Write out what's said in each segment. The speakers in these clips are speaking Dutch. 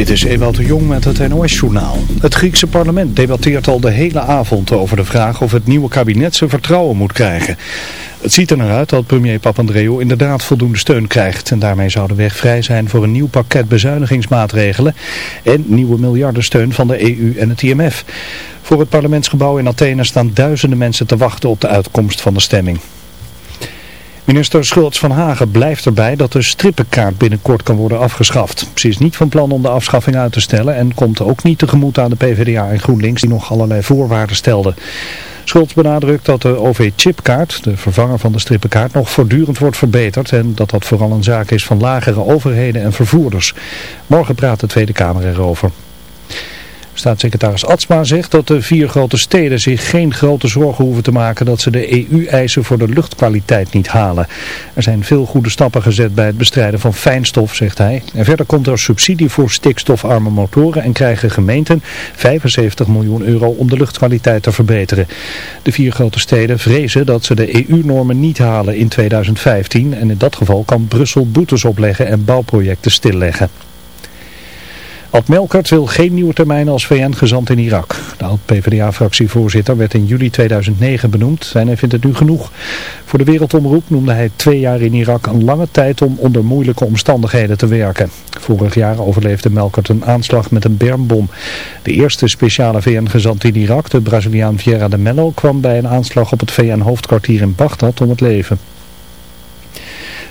Dit is Ewout de Jong met het NOS-journaal. Het Griekse parlement debatteert al de hele avond over de vraag of het nieuwe kabinet zijn vertrouwen moet krijgen. Het ziet er naar uit dat premier Papandreou inderdaad voldoende steun krijgt. En daarmee zou de weg vrij zijn voor een nieuw pakket bezuinigingsmaatregelen en nieuwe miljardensteun van de EU en het IMF. Voor het parlementsgebouw in Athene staan duizenden mensen te wachten op de uitkomst van de stemming. Minister Schultz van Hagen blijft erbij dat de strippenkaart binnenkort kan worden afgeschaft. Ze is niet van plan om de afschaffing uit te stellen en komt ook niet tegemoet aan de PvdA en GroenLinks die nog allerlei voorwaarden stelden. Schultz benadrukt dat de OV-chipkaart, de vervanger van de strippenkaart, nog voortdurend wordt verbeterd en dat dat vooral een zaak is van lagere overheden en vervoerders. Morgen praat de Tweede Kamer erover. Staatssecretaris Atsma zegt dat de vier grote steden zich geen grote zorgen hoeven te maken dat ze de EU-eisen voor de luchtkwaliteit niet halen. Er zijn veel goede stappen gezet bij het bestrijden van fijnstof, zegt hij. En verder komt er subsidie voor stikstofarme motoren en krijgen gemeenten 75 miljoen euro om de luchtkwaliteit te verbeteren. De vier grote steden vrezen dat ze de EU-normen niet halen in 2015 en in dat geval kan Brussel boetes opleggen en bouwprojecten stilleggen. Ad Melkert wil geen nieuwe termijn als VN-gezant in Irak. De oud-PVDA-fractievoorzitter werd in juli 2009 benoemd en hij vindt het nu genoeg. Voor de Wereldomroep noemde hij twee jaar in Irak een lange tijd om onder moeilijke omstandigheden te werken. Vorig jaar overleefde Melkert een aanslag met een bermbom. De eerste speciale VN-gezant in Irak, de Braziliaan Vieira de Mello, kwam bij een aanslag op het VN-hoofdkwartier in Bagdad om het leven.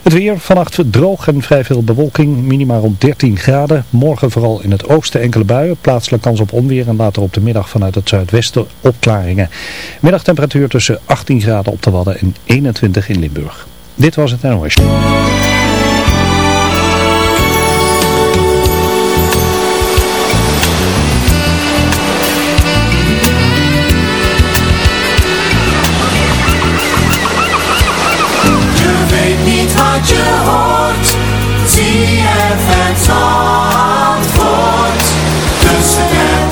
Het weer vannacht droog en vrij veel bewolking, minimaal rond 13 graden. Morgen vooral in het oosten enkele buien, plaatselijk kans op onweer en later op de middag vanuit het zuidwesten opklaringen. Middagtemperatuur tussen 18 graden op de Wadden en 21 in Limburg. Dit was het NOS. wat je hoort. Zie je het antwoord tussen hen.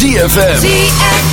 ZFM.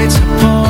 lights upon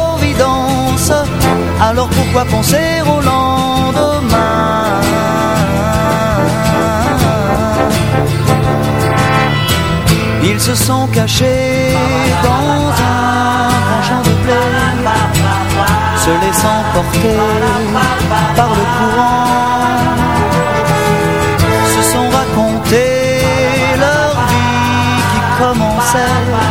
Alors pourquoi penser au lendemain Ils se sont cachés dans un grand champ de blé se laissant porter par le courant, se sont racontés leur vie qui commençait.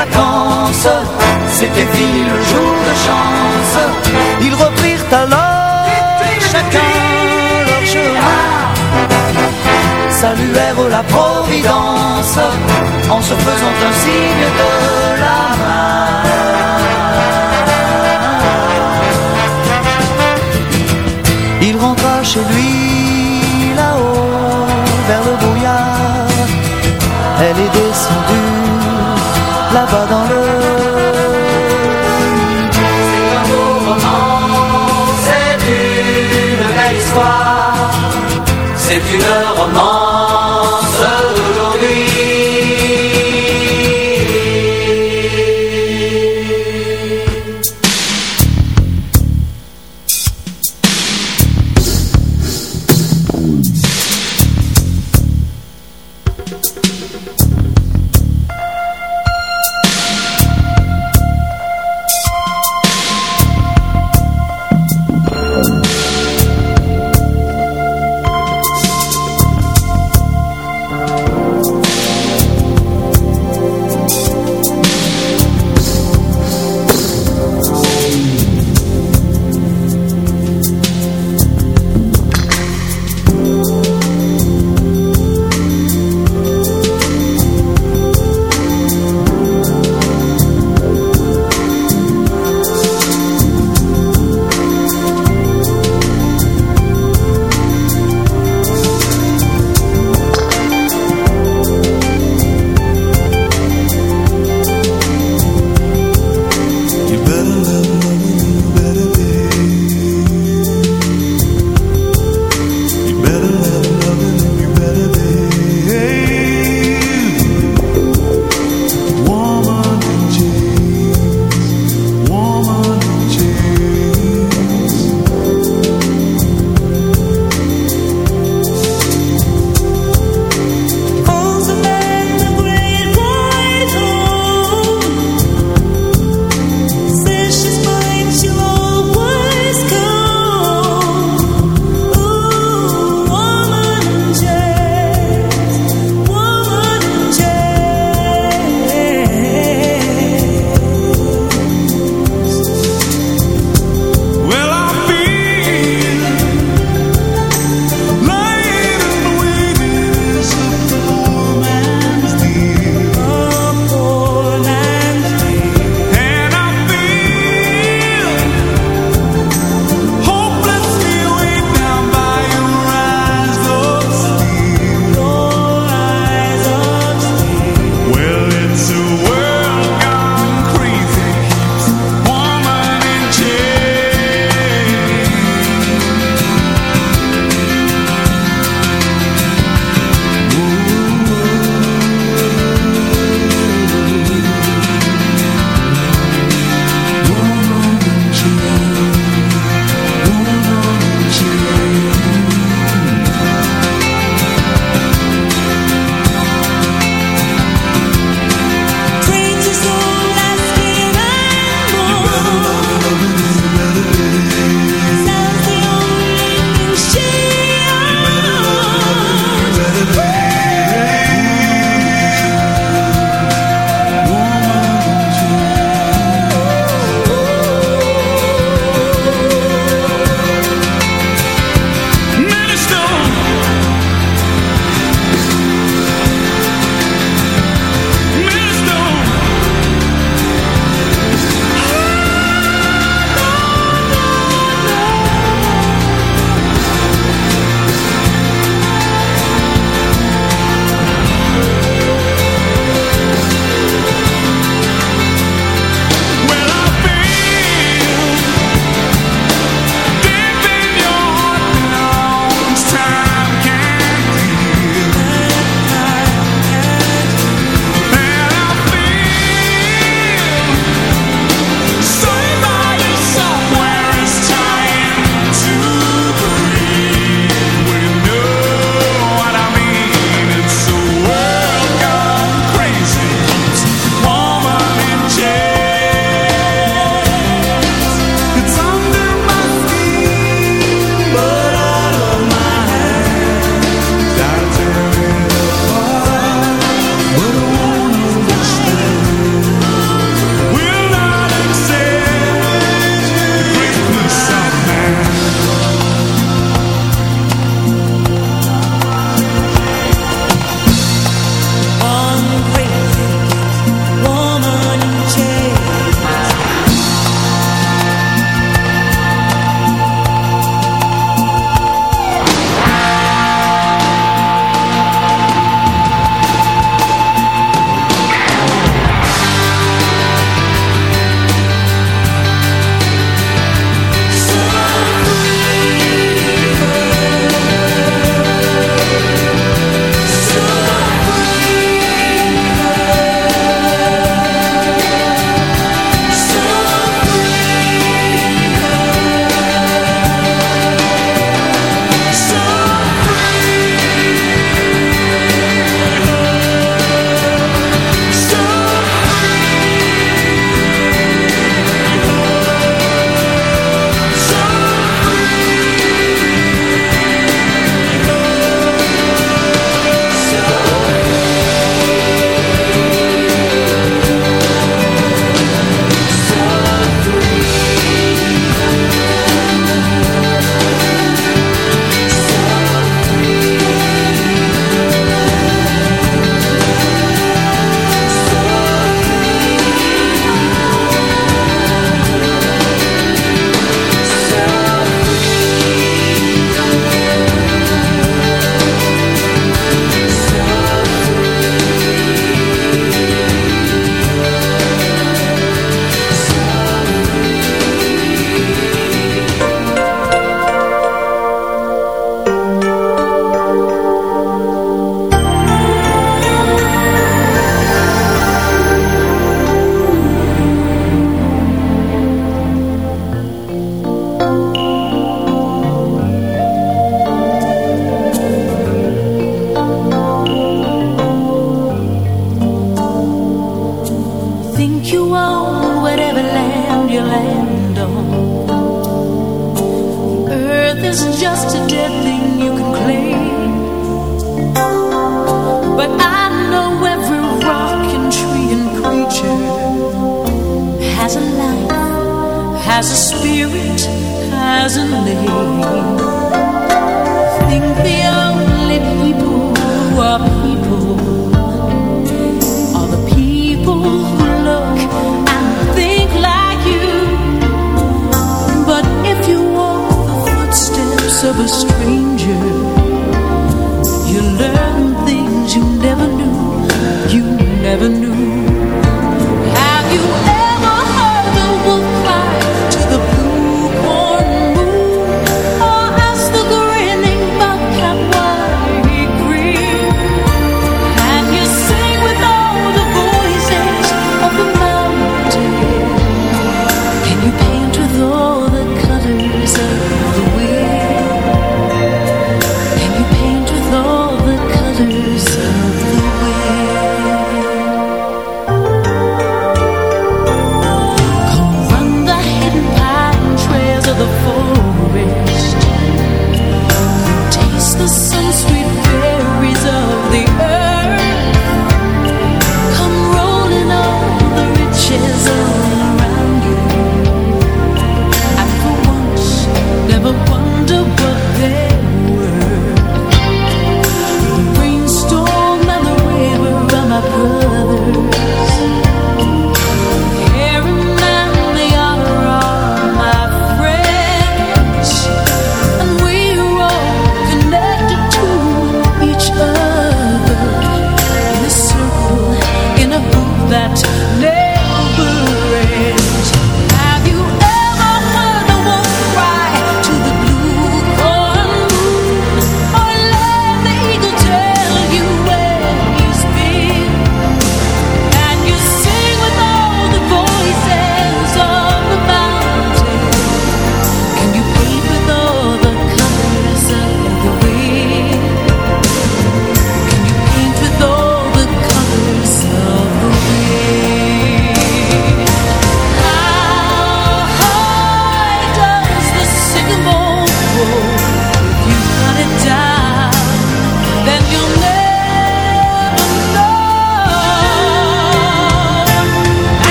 Vacances, c'était fini le jour de chance. Ils reprirent alors chacun leur chemin saluèrent la Providence en se faisant un signe de la main. Il rentra chez lui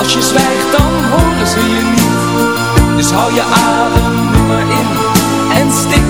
Als je zwijgt dan horen ze je niet. Dus hou je adem maar in En stik